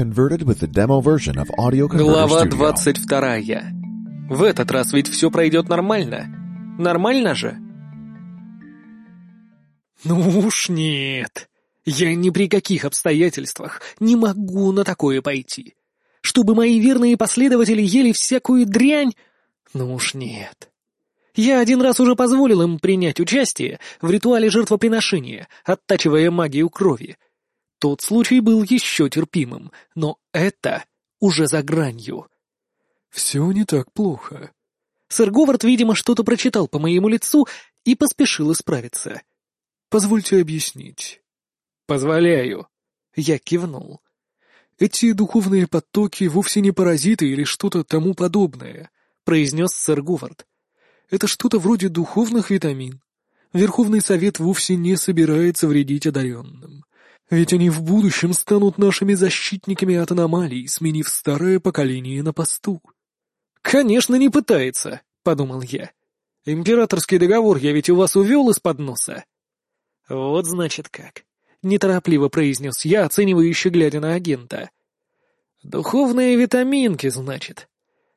converted with the demo version of Audio Converter Глава Studio. 22. В этот раз ведь все пройдет нормально. Нормально же? Ну уж нет. Я ни при каких обстоятельствах не могу на такое пойти. Чтобы мои верные последователи ели всякую дрянь? Ну уж нет. Я один раз уже позволил им принять участие в ритуале жертвоприношения, оттачивая магию крови. Тот случай был еще терпимым, но это уже за гранью. «Все не так плохо». Сэр Говард, видимо, что-то прочитал по моему лицу и поспешил исправиться. «Позвольте объяснить». «Позволяю». Я кивнул. «Эти духовные потоки вовсе не паразиты или что-то тому подобное», — произнес сэр Говард. «Это что-то вроде духовных витамин. Верховный Совет вовсе не собирается вредить одаренным. Ведь они в будущем станут нашими защитниками от аномалий, сменив старое поколение на посту». «Конечно, не пытается», — подумал я. «Императорский договор я ведь у вас увел из-под носа». «Вот значит как», — неторопливо произнес я, оценивающе глядя на агента. «Духовные витаминки, значит.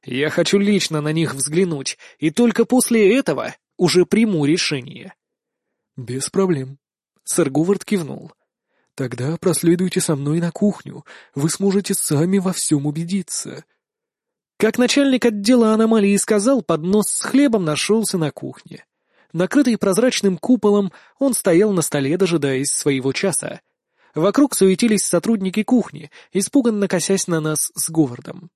Я хочу лично на них взглянуть, и только после этого уже приму решение». «Без проблем», — сэр Говард кивнул. «Тогда проследуйте со мной на кухню, вы сможете сами во всем убедиться». Как начальник отдела аномалии сказал, поднос с хлебом нашелся на кухне. Накрытый прозрачным куполом, он стоял на столе, дожидаясь своего часа. Вокруг суетились сотрудники кухни, испуганно косясь на нас с Говардом.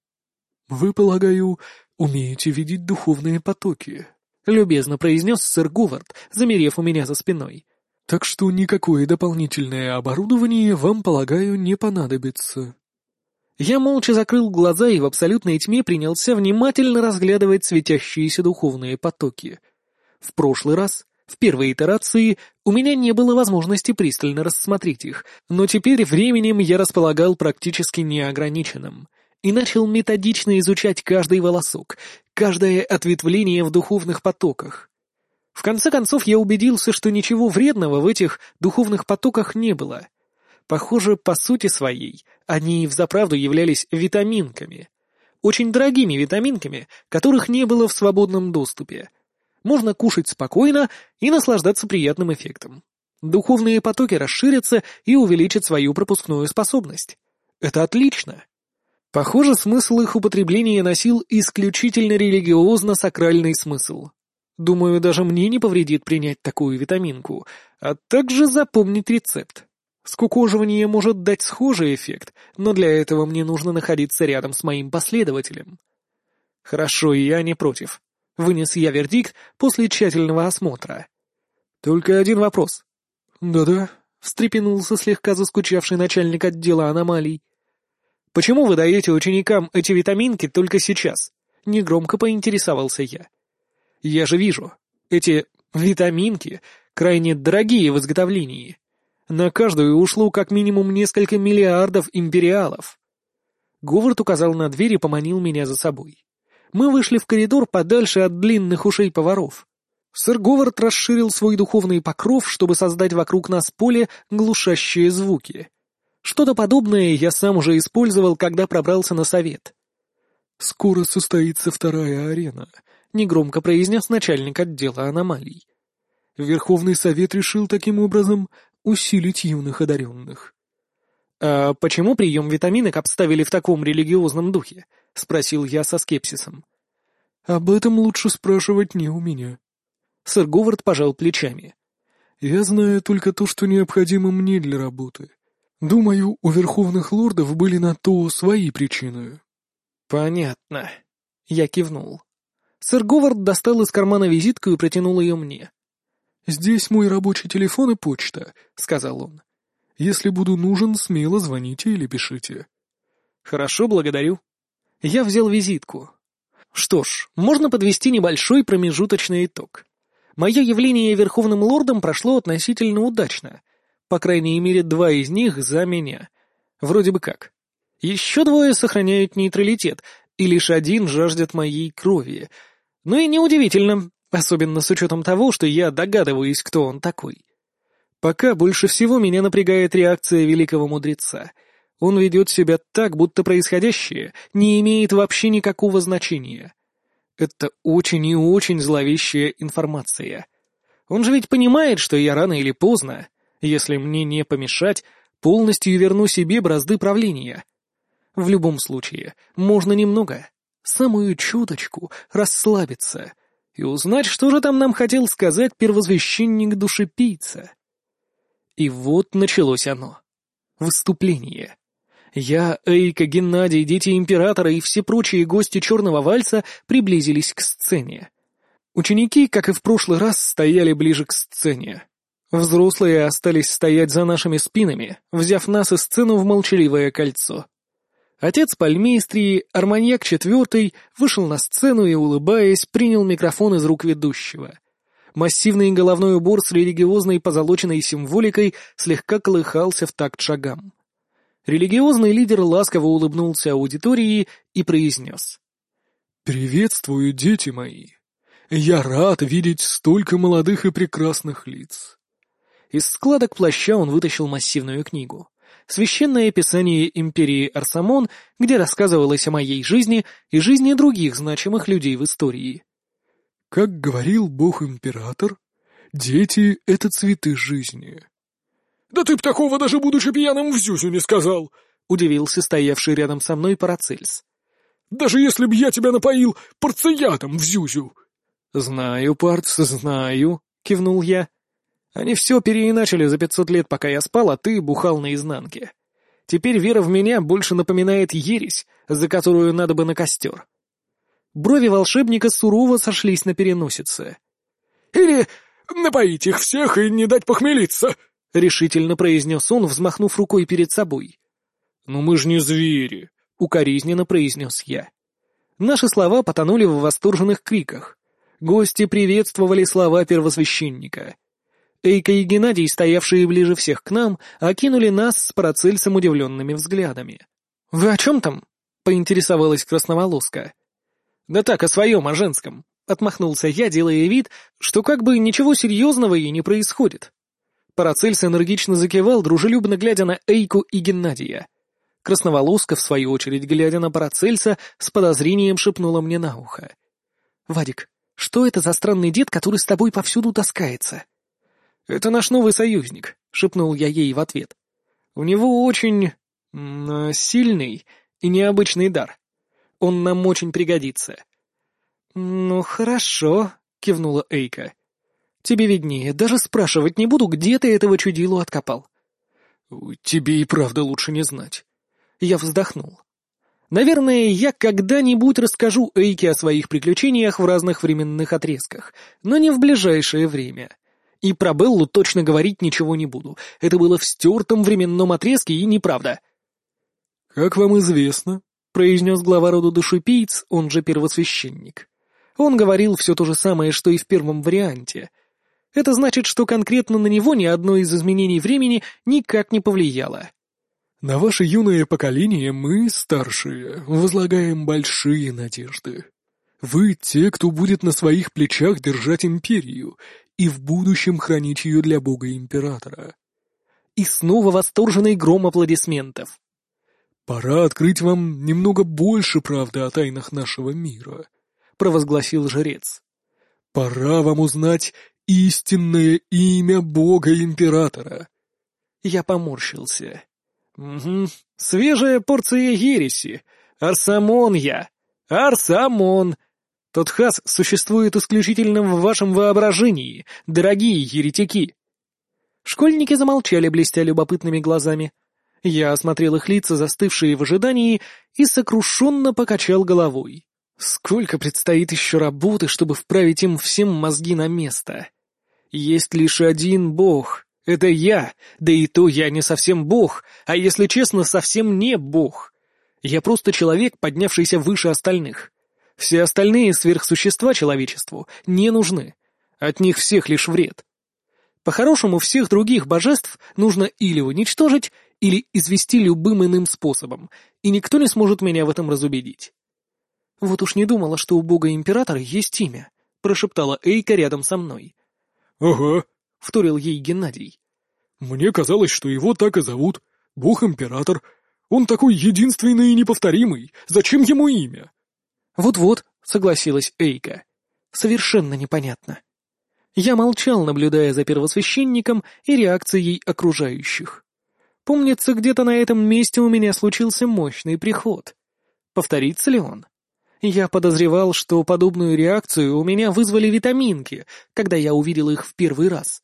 «Вы, полагаю, умеете видеть духовные потоки?» — любезно произнес сэр Говард, замерев у меня за спиной. «Так что никакое дополнительное оборудование вам, полагаю, не понадобится». Я молча закрыл глаза и в абсолютной тьме принялся внимательно разглядывать светящиеся духовные потоки. В прошлый раз, в первой итерации, у меня не было возможности пристально рассмотреть их, но теперь временем я располагал практически неограниченным и начал методично изучать каждый волосок, каждое ответвление в духовных потоках. В конце концов я убедился, что ничего вредного в этих духовных потоках не было. Похоже, по сути своей, они и взаправду являлись витаминками. Очень дорогими витаминками, которых не было в свободном доступе. Можно кушать спокойно и наслаждаться приятным эффектом. Духовные потоки расширятся и увеличат свою пропускную способность. Это отлично. Похоже, смысл их употребления носил исключительно религиозно-сакральный смысл. Думаю, даже мне не повредит принять такую витаминку, а также запомнить рецепт. Скукоживание может дать схожий эффект, но для этого мне нужно находиться рядом с моим последователем. Хорошо, я не против. Вынес я вердикт после тщательного осмотра. Только один вопрос. «Да-да», — встрепенулся слегка заскучавший начальник отдела аномалий. «Почему вы даете ученикам эти витаминки только сейчас?» — негромко поинтересовался я. «Я же вижу, эти витаминки крайне дорогие в изготовлении. На каждую ушло как минимум несколько миллиардов империалов». Говард указал на дверь и поманил меня за собой. Мы вышли в коридор подальше от длинных ушей поваров. Сэр Говард расширил свой духовный покров, чтобы создать вокруг нас поле, глушащие звуки. Что-то подобное я сам уже использовал, когда пробрался на совет. «Скоро состоится вторая арена», — негромко произнес начальник отдела аномалий. Верховный Совет решил таким образом усилить юных одаренных. «А почему прием витаминок обставили в таком религиозном духе?» — спросил я со скепсисом. «Об этом лучше спрашивать не у меня». Сэр Говард пожал плечами. «Я знаю только то, что необходимо мне для работы. Думаю, у верховных лордов были на то свои причины». «Понятно». Я кивнул. Сэр Говард достал из кармана визитку и протянул ее мне. «Здесь мой рабочий телефон и почта», — сказал он. «Если буду нужен, смело звоните или пишите». «Хорошо, благодарю». Я взял визитку. Что ж, можно подвести небольшой промежуточный итог. Мое явление Верховным Лордом прошло относительно удачно. По крайней мере, два из них за меня. Вроде бы как. Еще двое сохраняют нейтралитет, и лишь один жаждет моей крови. Ну и неудивительно, особенно с учетом того, что я догадываюсь, кто он такой. Пока больше всего меня напрягает реакция великого мудреца. Он ведет себя так, будто происходящее не имеет вообще никакого значения. Это очень и очень зловещая информация. Он же ведь понимает, что я рано или поздно, если мне не помешать, полностью верну себе бразды правления. В любом случае, можно немного, самую чуточку, расслабиться и узнать, что же там нам хотел сказать первосвященник душепийца. И вот началось оно. Выступление. Я, Эйка, Геннадий, дети императора и все прочие гости черного вальса приблизились к сцене. Ученики, как и в прошлый раз, стояли ближе к сцене. Взрослые остались стоять за нашими спинами, взяв нас и сцену в молчаливое кольцо. Отец Пальмейстрии, Арманьяк IV, вышел на сцену и, улыбаясь, принял микрофон из рук ведущего. Массивный головной убор с религиозной позолоченной символикой слегка колыхался в такт шагам. Религиозный лидер ласково улыбнулся аудитории и произнес. «Приветствую, дети мои! Я рад видеть столько молодых и прекрасных лиц!» Из складок плаща он вытащил массивную книгу. Священное писание империи Арсамон, где рассказывалось о моей жизни и жизни других значимых людей в истории. Как говорил бог-император, дети — это цветы жизни. «Да ты б такого даже будучи пьяным в Зюзю не сказал!» — удивился стоявший рядом со мной Парацельс. «Даже если б я тебя напоил порциятом в Зюзю!» «Знаю, Парц, знаю», — кивнул я. «Они все переиначили за пятьсот лет, пока я спал, а ты бухал наизнанке. Теперь вера в меня больше напоминает ересь, за которую надо бы на костер». Брови волшебника сурово сошлись на переносице. «Или напоить их всех и не дать похмелиться!» — решительно произнес он, взмахнув рукой перед собой. «Но мы же не звери», — укоризненно произнес я. Наши слова потонули в восторженных криках. Гости приветствовали слова первосвященника. Эйка и Геннадий, стоявшие ближе всех к нам, окинули нас с Парацельсом удивленными взглядами. «Вы о чем там?» — поинтересовалась красноволоска. «Да так, о своем, о женском», — отмахнулся я, делая вид, что как бы ничего серьезного и не происходит. Парацельс энергично закивал, дружелюбно глядя на Эйку и Геннадия. Красноволоска, в свою очередь, глядя на Парацельса, с подозрением шепнула мне на ухо. «Вадик, что это за странный дед, который с тобой повсюду таскается?» «Это наш новый союзник», — шепнул я ей в ответ. «У него очень... сильный и необычный дар. Он нам очень пригодится». «Ну, хорошо», — кивнула Эйка. Тебе виднее, даже спрашивать не буду, где ты этого чудилу откопал. Тебе и правда лучше не знать. Я вздохнул. Наверное, я когда-нибудь расскажу Эйке о своих приключениях в разных временных отрезках, но не в ближайшее время. И про Беллу точно говорить ничего не буду. Это было в стертом временном отрезке и неправда. «Как вам известно», — произнес глава рода душепийц, он же первосвященник. Он говорил все то же самое, что и в первом варианте — это значит, что конкретно на него ни одно из изменений времени никак не повлияло. На ваше юное поколение мы, старшие, возлагаем большие надежды. Вы те, кто будет на своих плечах держать империю и в будущем хранить ее для бога-императора. И снова восторженный гром аплодисментов. «Пора открыть вам немного больше правды о тайнах нашего мира», — провозгласил жрец. «Пора вам узнать истинное имя бога-императора. Я поморщился. Угу, свежая порция ереси. Арсамон я. Арсамон. Тот хас существует исключительно в вашем воображении, дорогие еретики. Школьники замолчали, блестя любопытными глазами. Я осмотрел их лица, застывшие в ожидании, и сокрушенно покачал головой. Сколько предстоит еще работы, чтобы вправить им всем мозги на место. Есть лишь один бог. Это я, да и то я не совсем бог, а если честно, совсем не бог. Я просто человек, поднявшийся выше остальных. Все остальные сверхсущества человечеству не нужны. От них всех лишь вред. По-хорошему, всех других божеств нужно или уничтожить, или извести любым иным способом, и никто не сможет меня в этом разубедить. «Вот уж не думала, что у бога-императора есть имя», — прошептала Эйка рядом со мной. «Ага», — вторил ей Геннадий. «Мне казалось, что его так и зовут. Бог-император. Он такой единственный и неповторимый. Зачем ему имя?» «Вот-вот», — согласилась Эйка. «Совершенно непонятно». Я молчал, наблюдая за первосвященником и реакцией окружающих. Помнится, где-то на этом месте у меня случился мощный приход. Повторится ли он? Я подозревал, что подобную реакцию у меня вызвали витаминки, когда я увидел их в первый раз.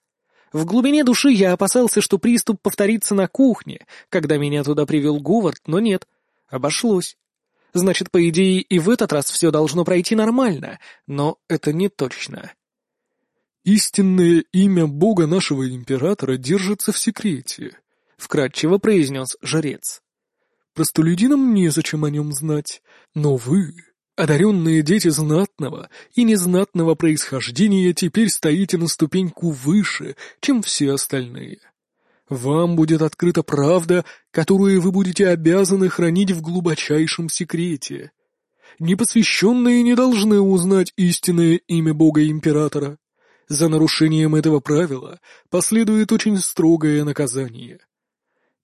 В глубине души я опасался, что приступ повторится на кухне, когда меня туда привел Говард, но нет, обошлось. Значит, по идее, и в этот раз все должно пройти нормально, но это не точно. «Истинное имя бога нашего императора держится в секрете», — вкратчиво произнес жрец. «Простолюдинам незачем о нем знать, но вы, одаренные дети знатного и незнатного происхождения, теперь стоите на ступеньку выше, чем все остальные. Вам будет открыта правда, которую вы будете обязаны хранить в глубочайшем секрете. Непосвященные не должны узнать истинное имя бога-императора». За нарушением этого правила последует очень строгое наказание.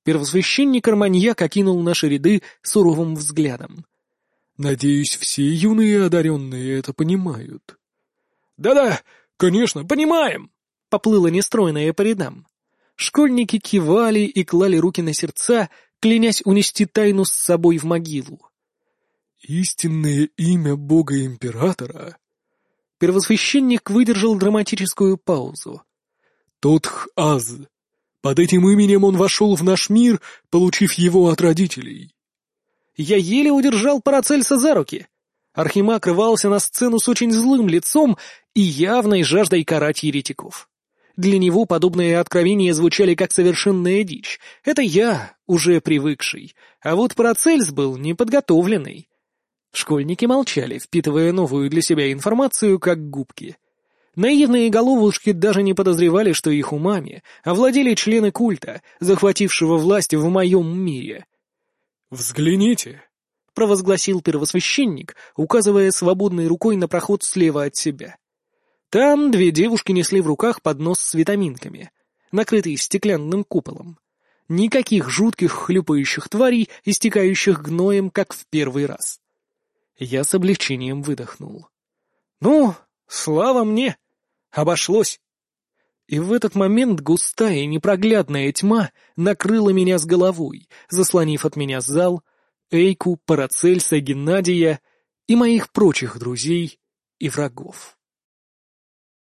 Первосвященник Арманьяк окинул наши ряды суровым взглядом. Надеюсь, все юные одаренные это понимают. «Да-да, конечно, понимаем!» — поплыло нестройное по рядам. Школьники кивали и клали руки на сердца, клянясь унести тайну с собой в могилу. «Истинное имя Бога-Императора Первосвященник выдержал драматическую паузу. Тотх-Аз. Под этим именем он вошел в наш мир, получив его от родителей. Я еле удержал Парацельса за руки. Архимаг рывался на сцену с очень злым лицом и явной жаждой карать еретиков. Для него подобные откровения звучали как совершенная дичь. Это я, уже привыкший. А вот Парацельс был неподготовленный. Школьники молчали, впитывая новую для себя информацию, как губки. Наивные головушки даже не подозревали, что их умами овладели члены культа, захватившего власть в моем мире. «Взгляните!» — провозгласил первосвященник, указывая свободной рукой на проход слева от себя. Там две девушки несли в руках поднос с витаминками, накрытый стеклянным куполом. Никаких жутких хлюпающих тварей, истекающих гноем, как в первый раз. Я с облегчением выдохнул. «Ну, слава мне! Обошлось!» И в этот момент густая непроглядная тьма накрыла меня с головой, заслонив от меня зал, Эйку, Парацельса, Геннадия и моих прочих друзей и врагов.